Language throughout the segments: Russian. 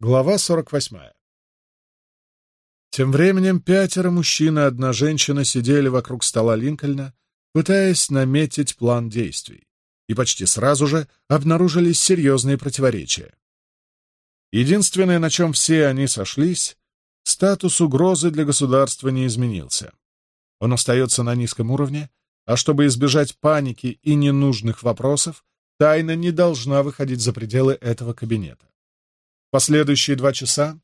Глава 48. Тем временем пятеро мужчин и одна женщина сидели вокруг стола Линкольна, пытаясь наметить план действий, и почти сразу же обнаружились серьезные противоречия. Единственное, на чем все они сошлись, статус угрозы для государства не изменился. Он остается на низком уровне, а чтобы избежать паники и ненужных вопросов, тайна не должна выходить за пределы этого кабинета. Последующие два часа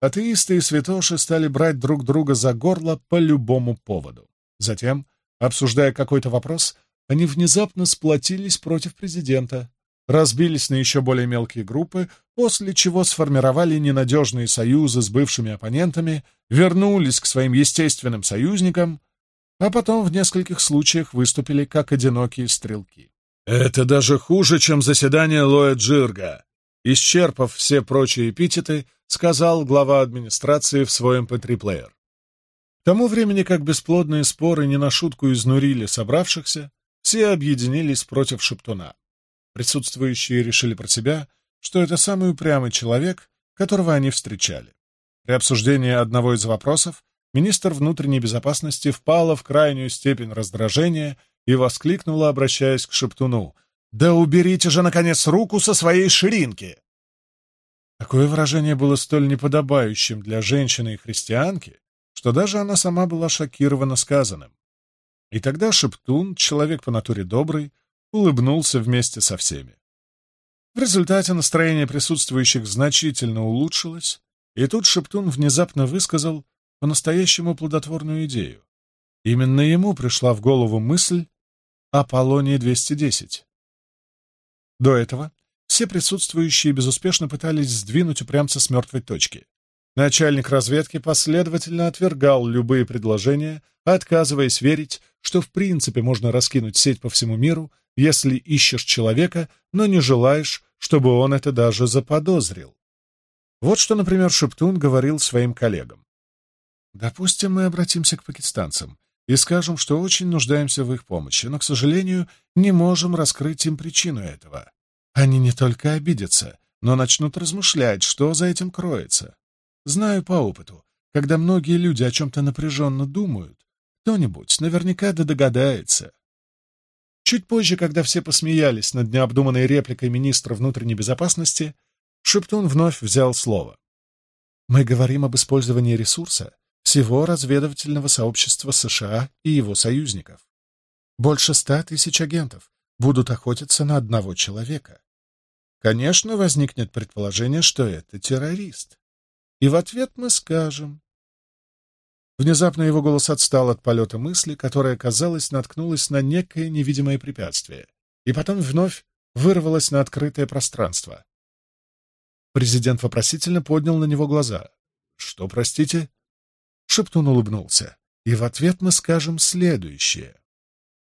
атеисты и святоши стали брать друг друга за горло по любому поводу. Затем, обсуждая какой-то вопрос, они внезапно сплотились против президента, разбились на еще более мелкие группы, после чего сформировали ненадежные союзы с бывшими оппонентами, вернулись к своим естественным союзникам, а потом в нескольких случаях выступили как одинокие стрелки. «Это даже хуже, чем заседание Лоя Джирга», Исчерпав все прочие эпитеты, сказал глава администрации в своем пентриплеер. К тому времени, как бесплодные споры не на шутку изнурили собравшихся, все объединились против Шептуна. Присутствующие решили про себя, что это самый упрямый человек, которого они встречали. При обсуждении одного из вопросов министр внутренней безопасности впала в крайнюю степень раздражения и воскликнула, обращаясь к Шептуну — да уберите же, наконец, руку со своей ширинки!» Такое выражение было столь неподобающим для женщины и христианки, что даже она сама была шокирована сказанным. И тогда Шептун, человек по натуре добрый, улыбнулся вместе со всеми. В результате настроение присутствующих значительно улучшилось, и тут Шептун внезапно высказал по-настоящему плодотворную идею. Именно ему пришла в голову мысль о Полонии-210. До этого все присутствующие безуспешно пытались сдвинуть упрямца с мертвой точки. Начальник разведки последовательно отвергал любые предложения, отказываясь верить, что в принципе можно раскинуть сеть по всему миру, если ищешь человека, но не желаешь, чтобы он это даже заподозрил. Вот что, например, Шептун говорил своим коллегам. «Допустим, мы обратимся к пакистанцам и скажем, что очень нуждаемся в их помощи, но, к сожалению, не можем раскрыть им причину этого. Они не только обидятся, но начнут размышлять, что за этим кроется. Знаю по опыту, когда многие люди о чем-то напряженно думают, кто-нибудь наверняка да догадается. Чуть позже, когда все посмеялись над необдуманной репликой министра внутренней безопасности, Шептун вновь взял слово. «Мы говорим об использовании ресурса, всего разведывательного сообщества США и его союзников. Больше ста тысяч агентов будут охотиться на одного человека. Конечно, возникнет предположение, что это террорист. И в ответ мы скажем... Внезапно его голос отстал от полета мысли, которая, казалось, наткнулась на некое невидимое препятствие, и потом вновь вырвалась на открытое пространство. Президент вопросительно поднял на него глаза. «Что, простите?» Шептун улыбнулся. «И в ответ мы скажем следующее.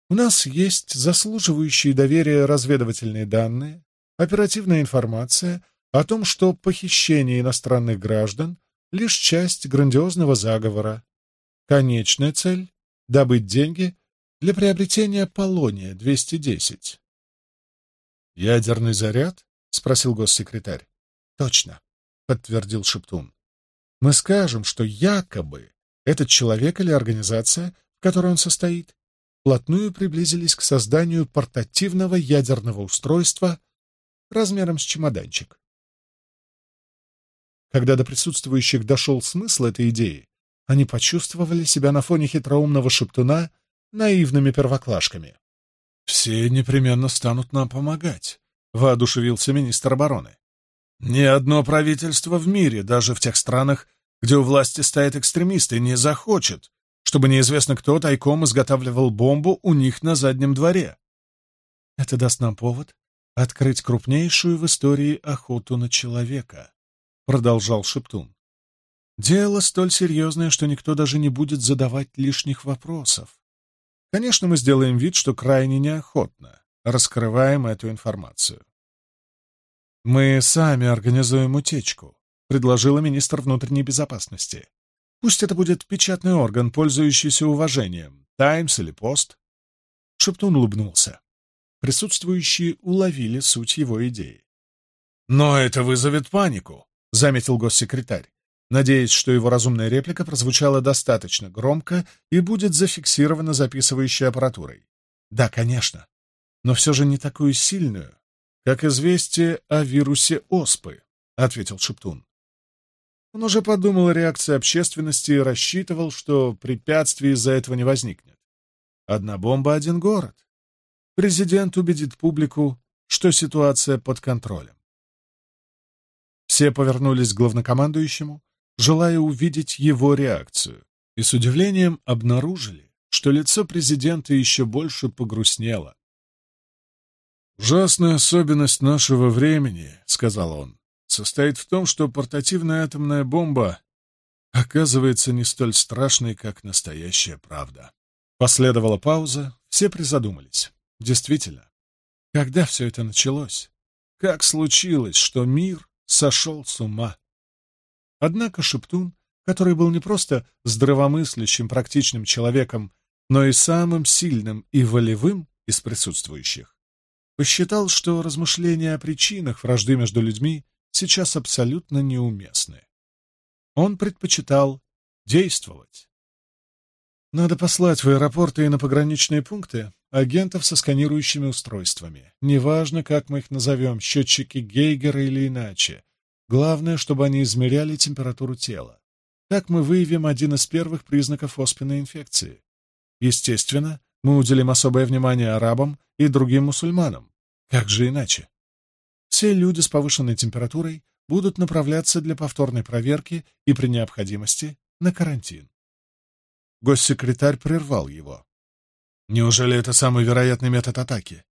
У нас есть заслуживающие доверия разведывательные данные, оперативная информация о том, что похищение иностранных граждан — лишь часть грандиозного заговора. Конечная цель — добыть деньги для приобретения Полония-210». «Ядерный заряд?» — спросил госсекретарь. «Точно», — подтвердил Шептун. Мы скажем, что якобы этот человек или организация, в которой он состоит, плотную приблизились к созданию портативного ядерного устройства размером с чемоданчик. Когда до присутствующих дошел смысл этой идеи, они почувствовали себя на фоне хитроумного шептуна наивными первоклашками. «Все непременно станут нам помогать», — воодушевился министр обороны. Ни одно правительство в мире, даже в тех странах, где у власти стоят экстремисты, не захочет, чтобы неизвестно кто тайком изготавливал бомбу у них на заднем дворе. Это даст нам повод открыть крупнейшую в истории охоту на человека, продолжал Шептун. Дело столь серьезное, что никто даже не будет задавать лишних вопросов. Конечно, мы сделаем вид, что крайне неохотно раскрываем эту информацию. «Мы сами организуем утечку», — предложила министр внутренней безопасности. «Пусть это будет печатный орган, пользующийся уважением, «Таймс» или «Пост». Шептун улыбнулся. Присутствующие уловили суть его идеи. «Но это вызовет панику», — заметил госсекретарь, надеясь, что его разумная реплика прозвучала достаточно громко и будет зафиксирована записывающей аппаратурой. «Да, конечно, но все же не такую сильную, как известие о вирусе оспы», — ответил Шептун. Он уже подумал о реакции общественности и рассчитывал, что препятствий из-за этого не возникнет. Одна бомба — один город. Президент убедит публику, что ситуация под контролем. Все повернулись к главнокомандующему, желая увидеть его реакцию, и с удивлением обнаружили, что лицо президента еще больше погрустнело, Ужасная особенность нашего времени», — сказал он, — «состоит в том, что портативная атомная бомба оказывается не столь страшной, как настоящая правда». Последовала пауза, все призадумались. Действительно, когда все это началось? Как случилось, что мир сошел с ума? Однако Шептун, который был не просто здравомыслящим, практичным человеком, но и самым сильным и волевым из присутствующих, посчитал, что размышления о причинах вражды между людьми сейчас абсолютно неуместны. Он предпочитал действовать. Надо послать в аэропорты и на пограничные пункты агентов со сканирующими устройствами. Неважно, как мы их назовем, счетчики Гейгера или иначе. Главное, чтобы они измеряли температуру тела. Так мы выявим один из первых признаков оспенной инфекции. Естественно, мы уделим особое внимание арабам и другим мусульманам. Как же иначе? Все люди с повышенной температурой будут направляться для повторной проверки и при необходимости на карантин. Госсекретарь прервал его. Неужели это самый вероятный метод атаки?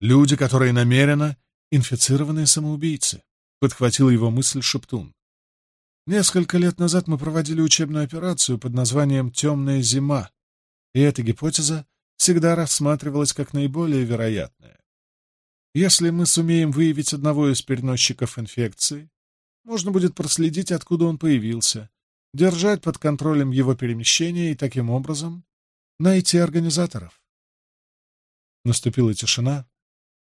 Люди, которые намеренно инфицированные самоубийцы, подхватил его мысль Шептун. Несколько лет назад мы проводили учебную операцию под названием «Темная зима», и эта гипотеза всегда рассматривалось как наиболее вероятное. Если мы сумеем выявить одного из переносчиков инфекции, можно будет проследить, откуда он появился, держать под контролем его перемещение и таким образом найти организаторов. Наступила тишина,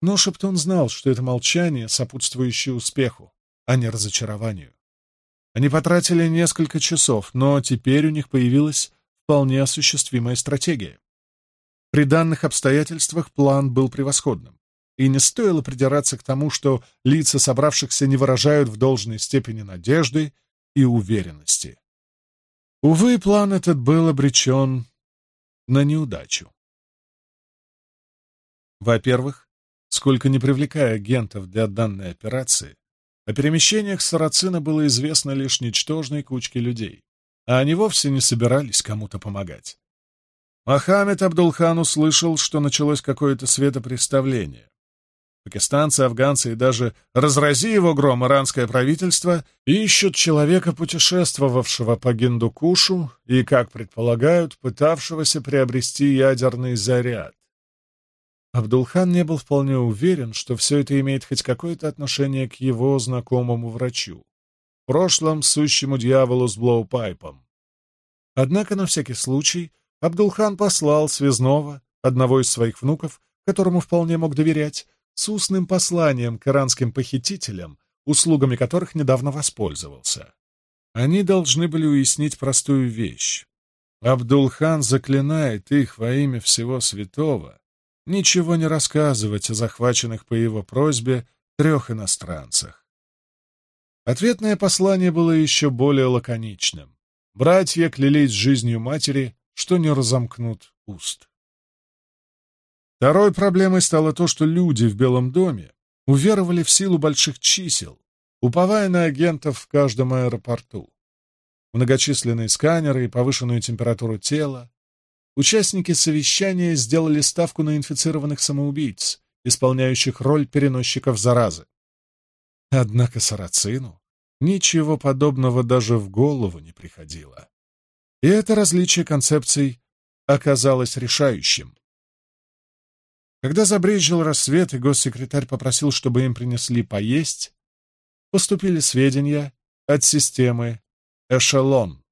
но Шептон знал, что это молчание, сопутствующее успеху, а не разочарованию. Они потратили несколько часов, но теперь у них появилась вполне осуществимая стратегия. При данных обстоятельствах план был превосходным, и не стоило придираться к тому, что лица собравшихся не выражают в должной степени надежды и уверенности. Увы, план этот был обречен на неудачу. Во-первых, сколько не привлекая агентов для данной операции, о перемещениях Сарацина было известно лишь ничтожной кучке людей, а они вовсе не собирались кому-то помогать. Мохаммед Абдулхан услышал, что началось какое-то светопреставление. Пакистанцы, афганцы и даже разрази его гром иранское правительство ищут человека, путешествовавшего по Гиндукушу и, как предполагают, пытавшегося приобрести ядерный заряд. Абдулхан не был вполне уверен, что все это имеет хоть какое-то отношение к его знакомому врачу, в прошлом сущему дьяволу с блоупайпом. Однако, на всякий случай, Абдулхан послал связного одного из своих внуков, которому вполне мог доверять, с устным посланием к иранским похитителям, услугами которых недавно воспользовался. Они должны были уяснить простую вещь. Абдулхан заклинает их во имя всего святого ничего не рассказывать о захваченных по его просьбе трех иностранцах. Ответное послание было еще более лаконичным. Братья клялись жизнью матери, что не разомкнут уст. Второй проблемой стало то, что люди в Белом доме уверовали в силу больших чисел, уповая на агентов в каждом аэропорту. Многочисленные сканеры и повышенную температуру тела, участники совещания сделали ставку на инфицированных самоубийц, исполняющих роль переносчиков заразы. Однако Сарацину ничего подобного даже в голову не приходило. И это различие концепций оказалось решающим. Когда забрежил рассвет, и госсекретарь попросил, чтобы им принесли поесть, поступили сведения от системы «Эшелон».